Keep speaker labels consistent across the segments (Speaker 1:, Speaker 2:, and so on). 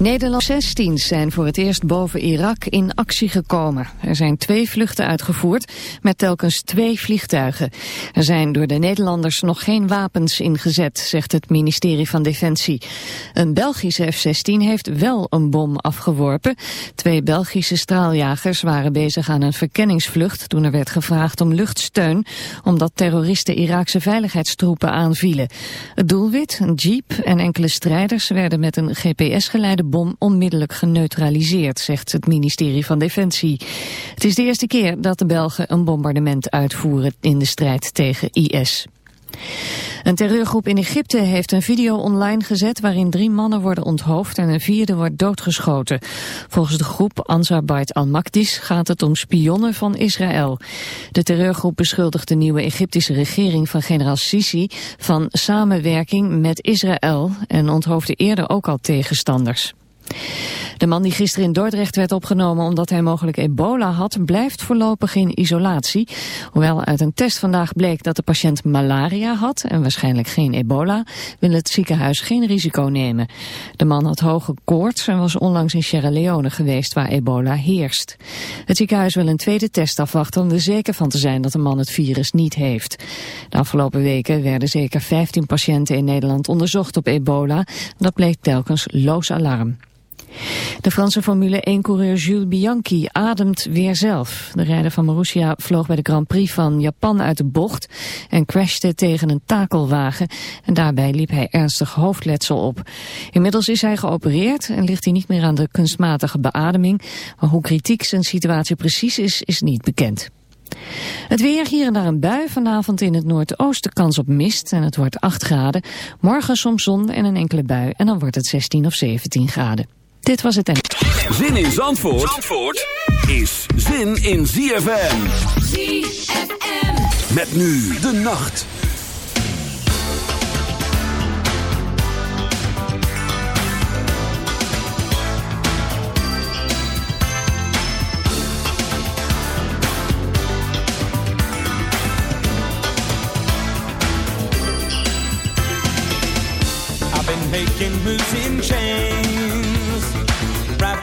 Speaker 1: Nederland 16 zijn voor het eerst boven Irak in actie gekomen. Er zijn twee vluchten uitgevoerd met telkens twee vliegtuigen. Er zijn door de Nederlanders nog geen wapens ingezet, zegt het ministerie van Defensie. Een Belgische F-16 heeft wel een bom afgeworpen. Twee Belgische straaljagers waren bezig aan een verkenningsvlucht toen er werd gevraagd om luchtsteun, omdat terroristen Iraakse veiligheidstroepen aanvielen. Het doelwit, een jeep en enkele strijders werden met een GPS-geleide bom onmiddellijk geneutraliseerd, zegt het ministerie van Defensie. Het is de eerste keer dat de Belgen een bombardement uitvoeren in de strijd tegen IS. Een terreurgroep in Egypte heeft een video online gezet waarin drie mannen worden onthoofd en een vierde wordt doodgeschoten. Volgens de groep Ansar Bait al-Makdis gaat het om spionnen van Israël. De terreurgroep beschuldigt de nieuwe Egyptische regering van generaal Sisi van samenwerking met Israël en onthoofde eerder ook al tegenstanders. De man die gisteren in Dordrecht werd opgenomen omdat hij mogelijk ebola had, blijft voorlopig in isolatie. Hoewel uit een test vandaag bleek dat de patiënt malaria had en waarschijnlijk geen ebola, wil het ziekenhuis geen risico nemen. De man had hoge koorts en was onlangs in Sierra Leone geweest waar ebola heerst. Het ziekenhuis wil een tweede test afwachten om er zeker van te zijn dat de man het virus niet heeft. De afgelopen weken werden zeker 15 patiënten in Nederland onderzocht op ebola. Dat bleek telkens loos alarm. De Franse Formule 1-coureur Jules Bianchi ademt weer zelf. De rijder van Marussia vloog bij de Grand Prix van Japan uit de bocht en crashte tegen een takelwagen. En daarbij liep hij ernstig hoofdletsel op. Inmiddels is hij geopereerd en ligt hij niet meer aan de kunstmatige beademing. Maar hoe kritiek zijn situatie precies is, is niet bekend. Het weer hier en daar een bui. Vanavond in het noordoosten kans op mist en het wordt 8 graden. Morgen soms zon en een enkele bui en dan wordt het 16 of 17 graden. Dit was het en...
Speaker 2: Zin in Zandvoort, Zandvoort is zin in ZFM. ZFM. Met nu de nacht.
Speaker 3: I've been making moves in change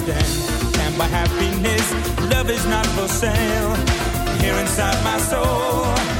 Speaker 3: Understand. Can't buy happiness, love is not for sale. Here inside my soul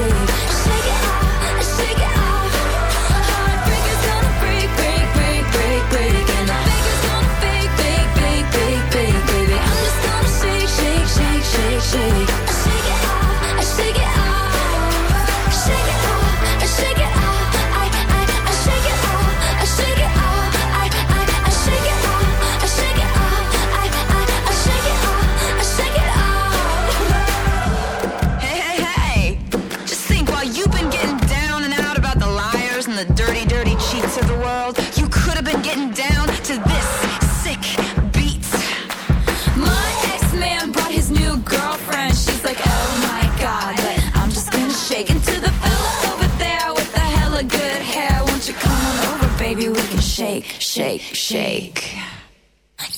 Speaker 4: cool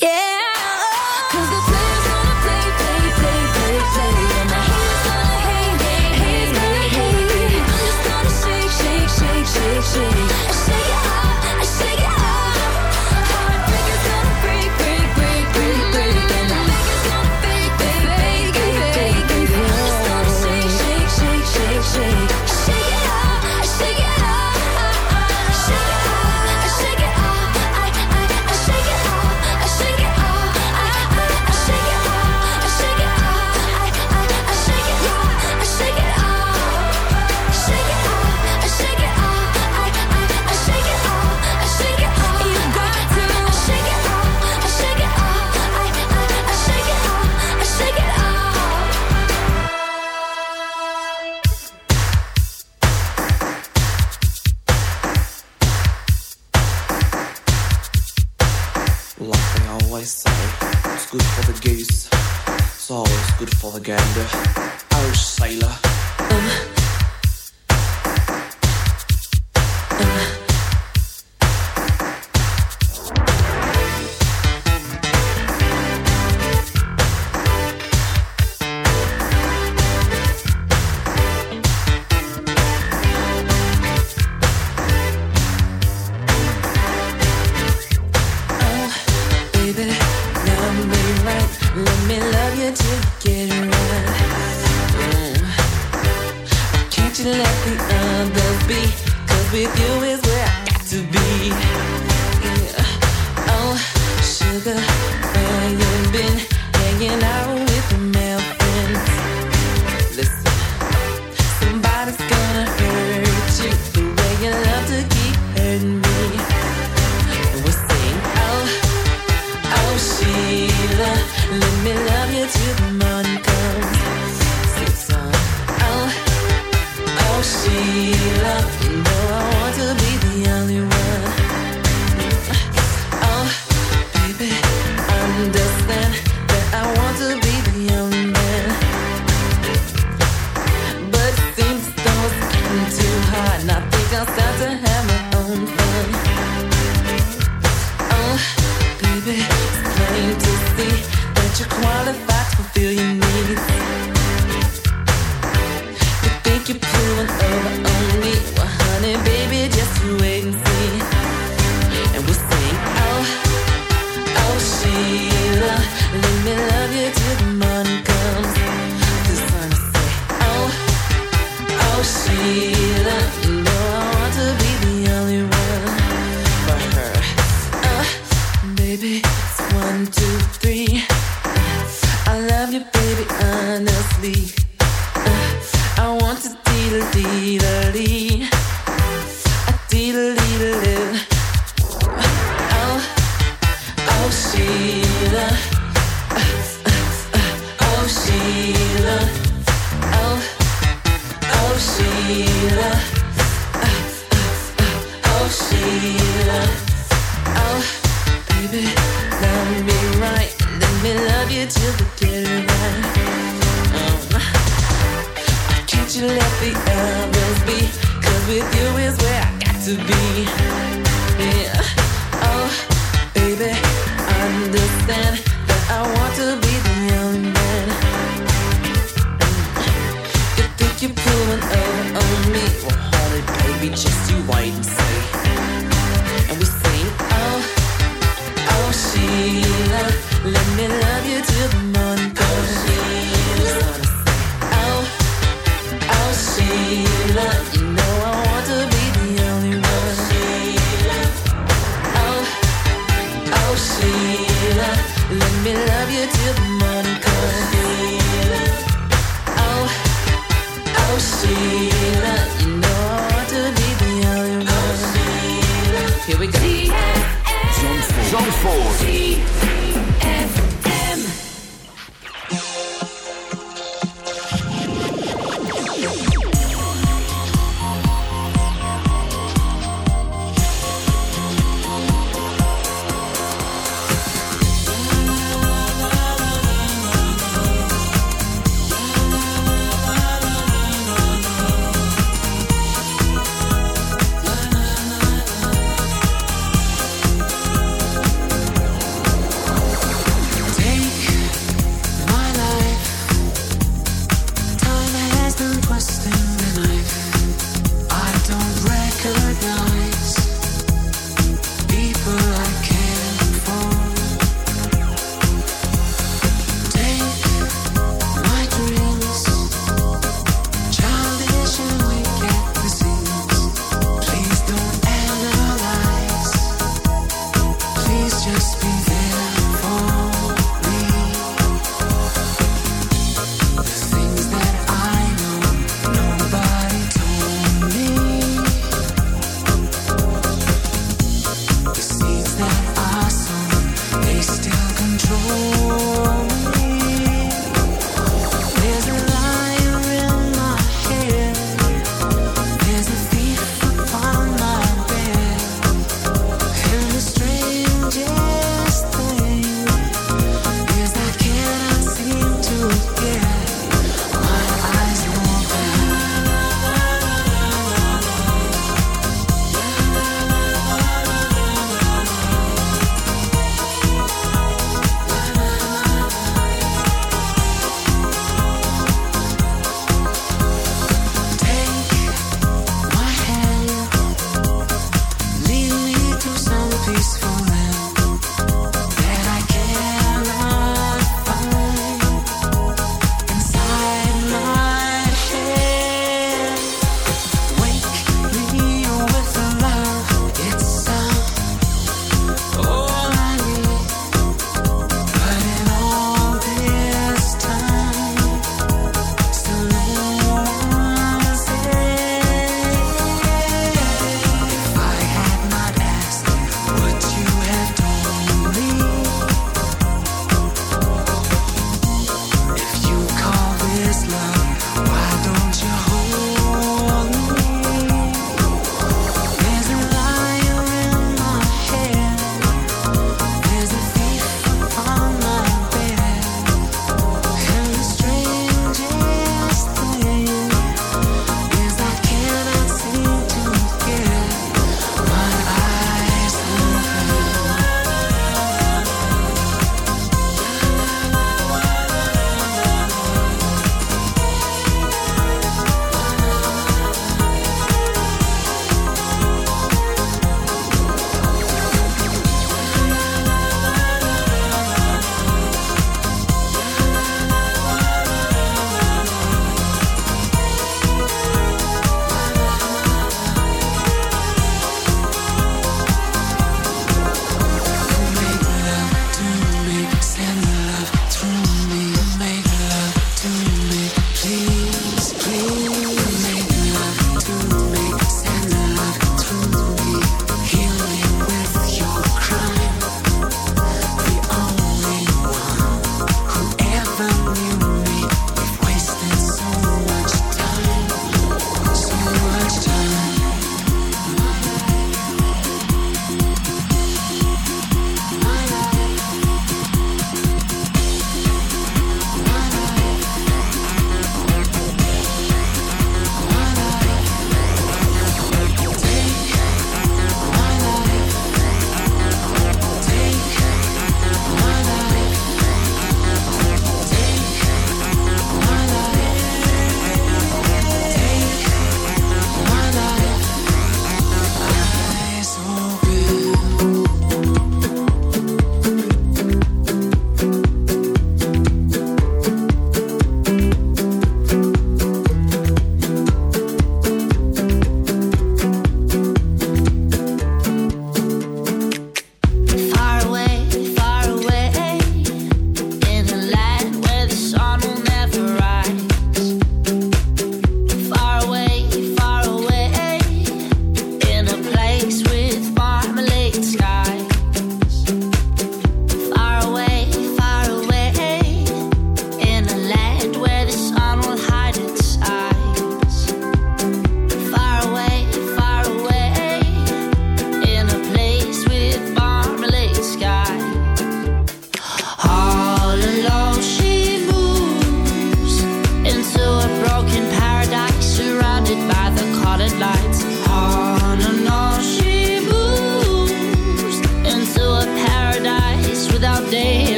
Speaker 4: Yeah.
Speaker 5: They always say it's good for the goose, it's always good for the gander. Irish sailor.
Speaker 6: Um,
Speaker 2: ceiling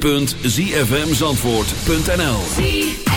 Speaker 2: www.zfmzandvoort.nl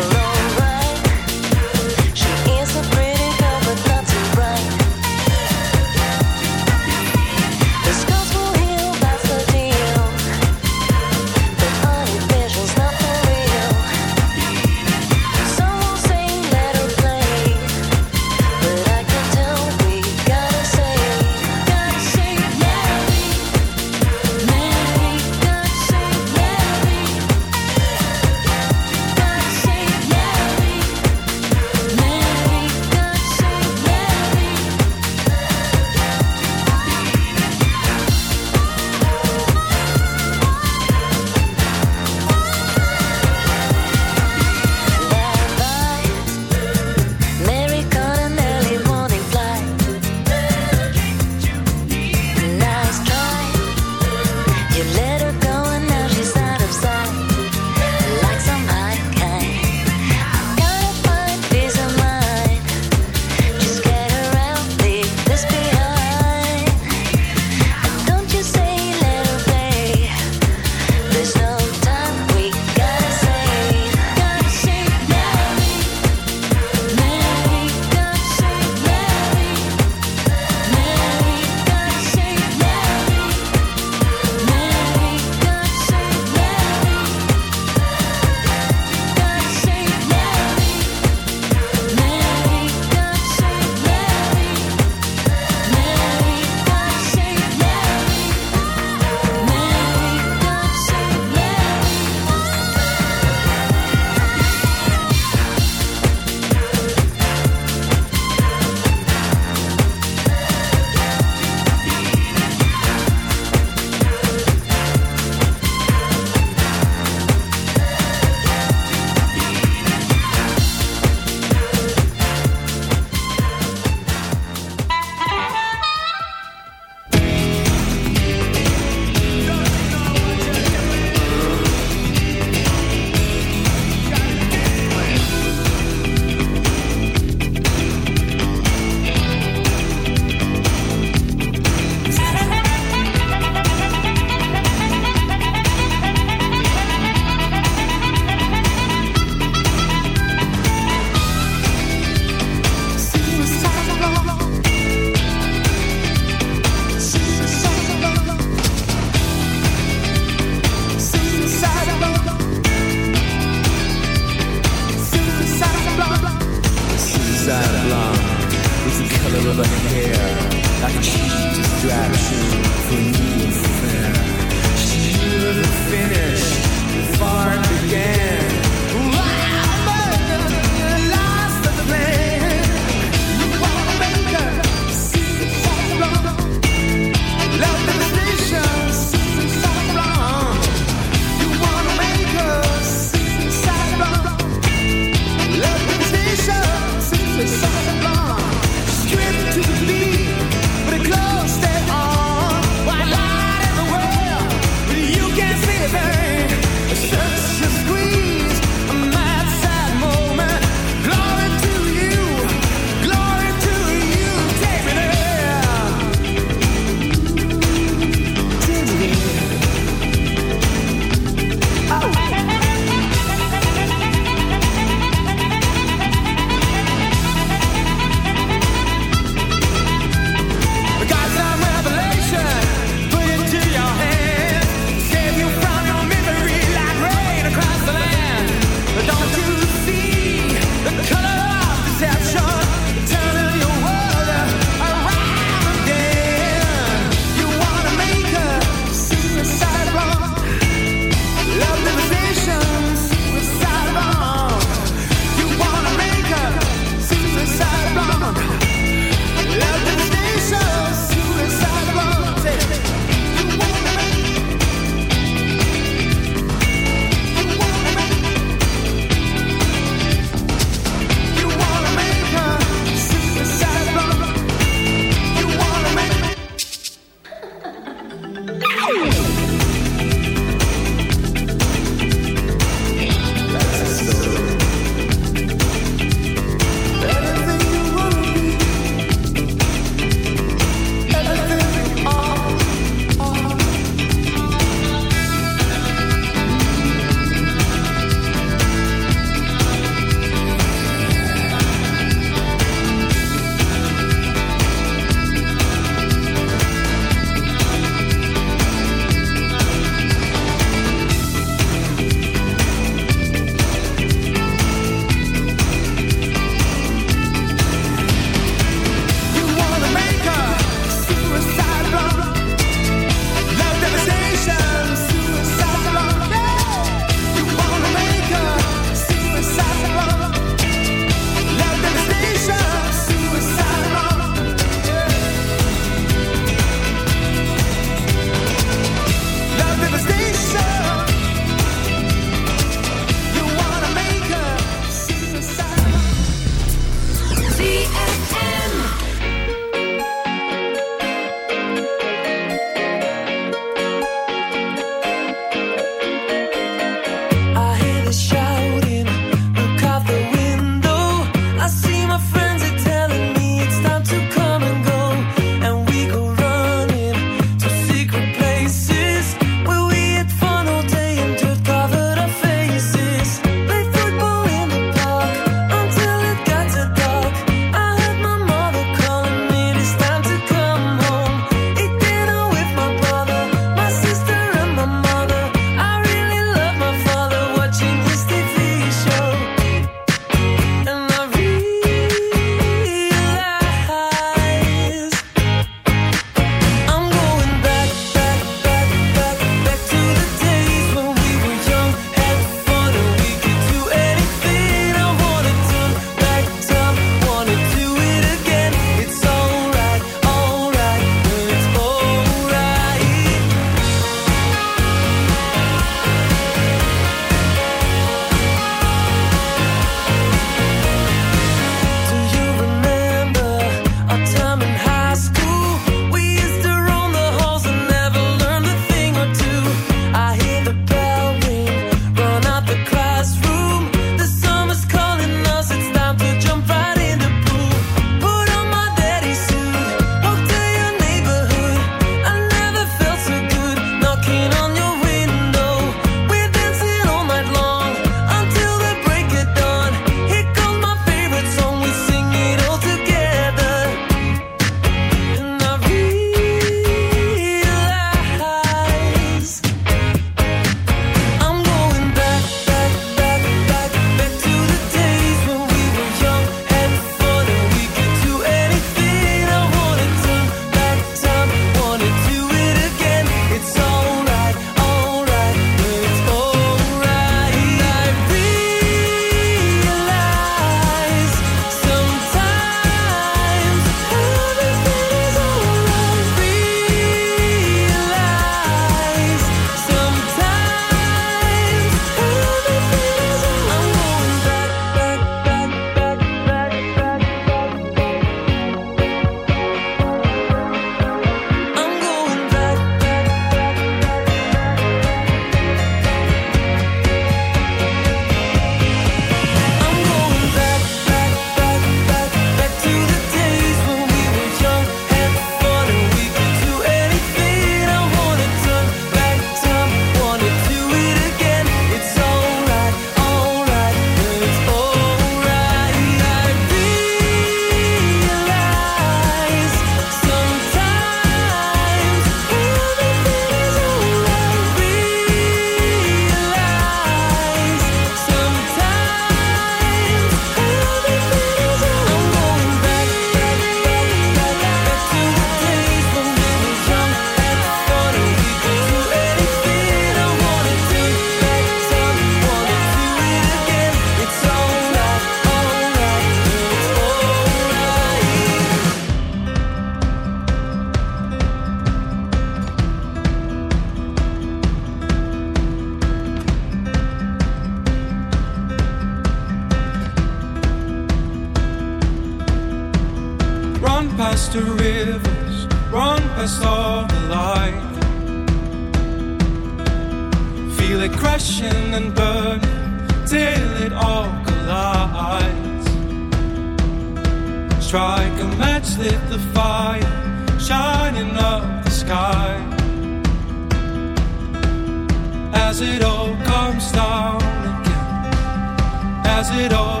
Speaker 3: it
Speaker 7: all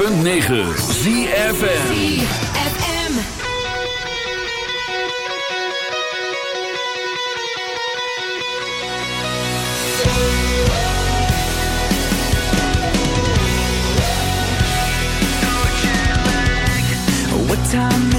Speaker 8: 106.9 ZFM.
Speaker 4: ZFM.
Speaker 9: What time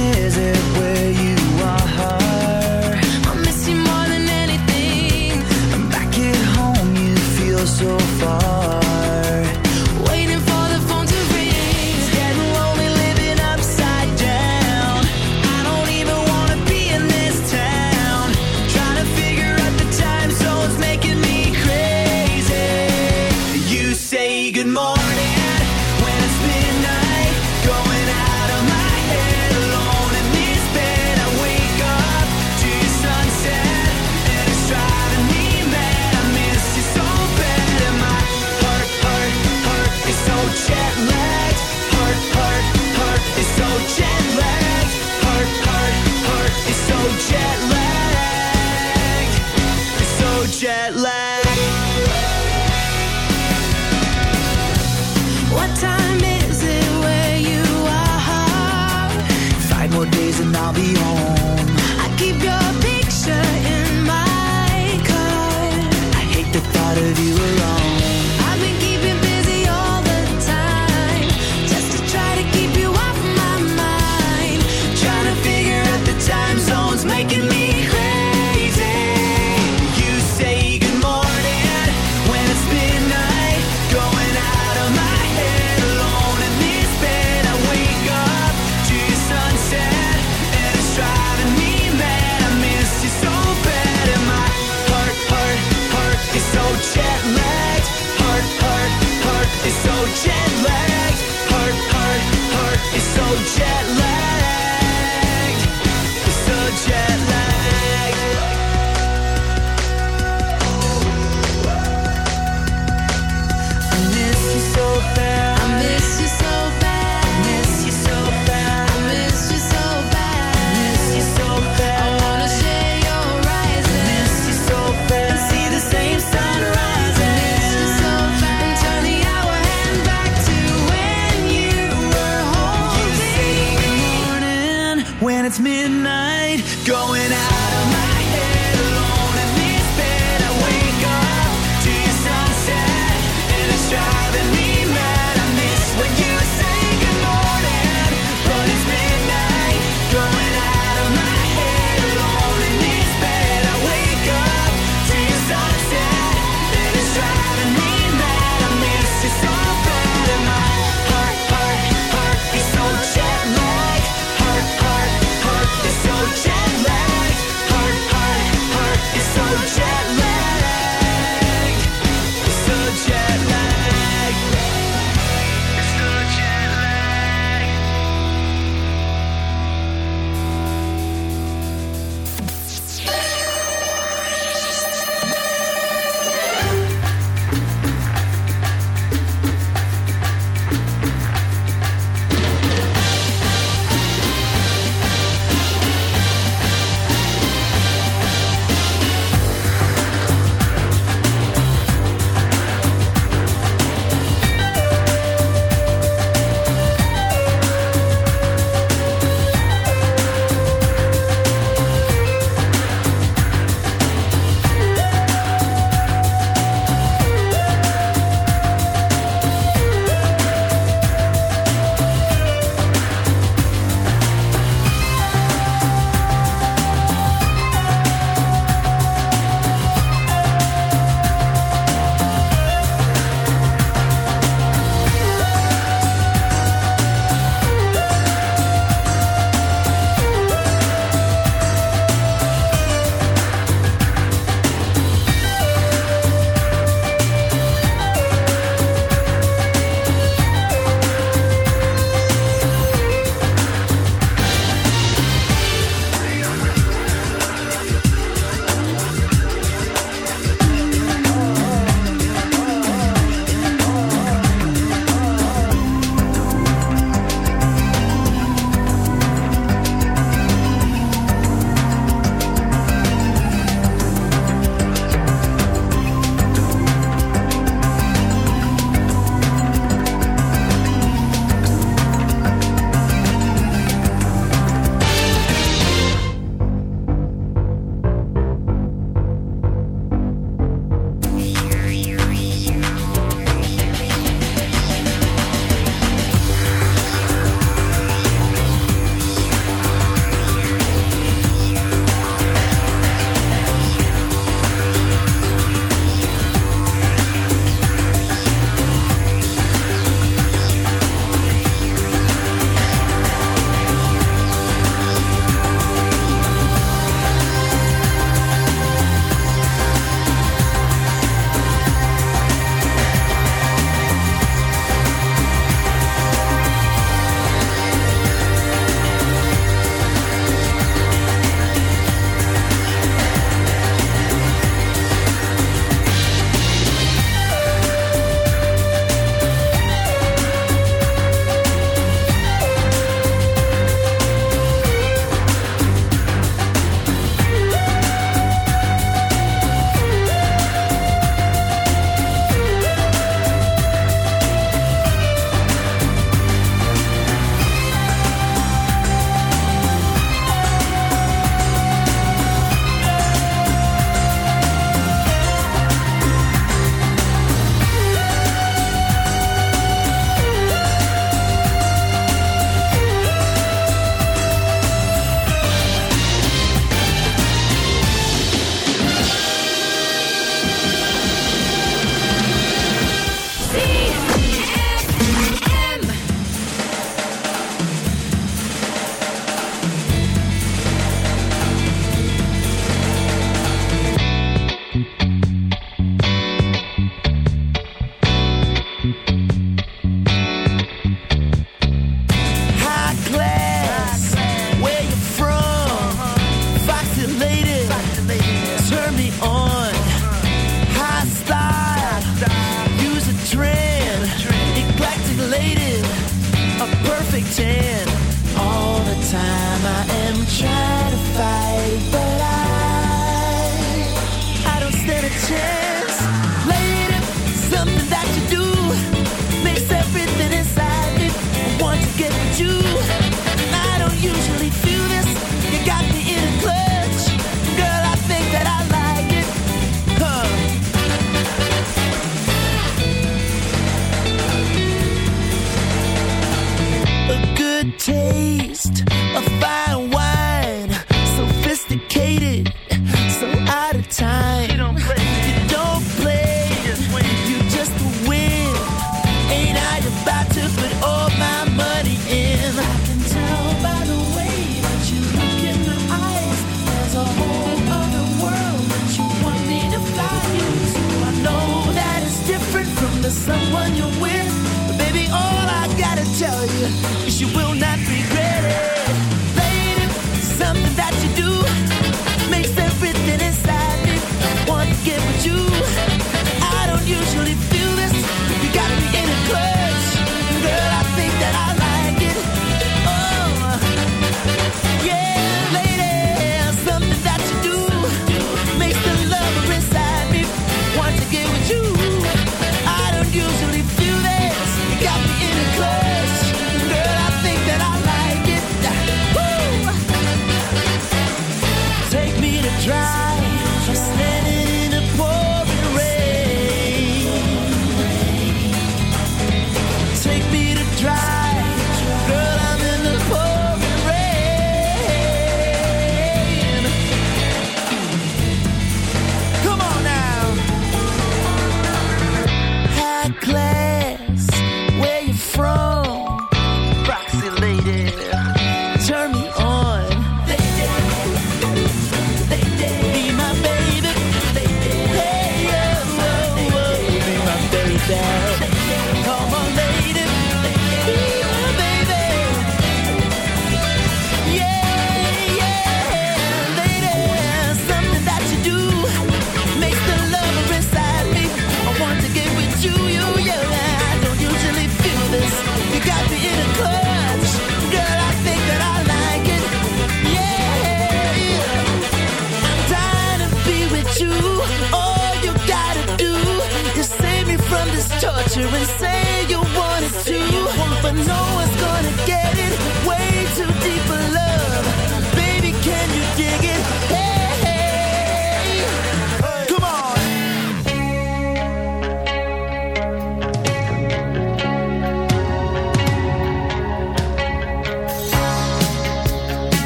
Speaker 9: jet lag.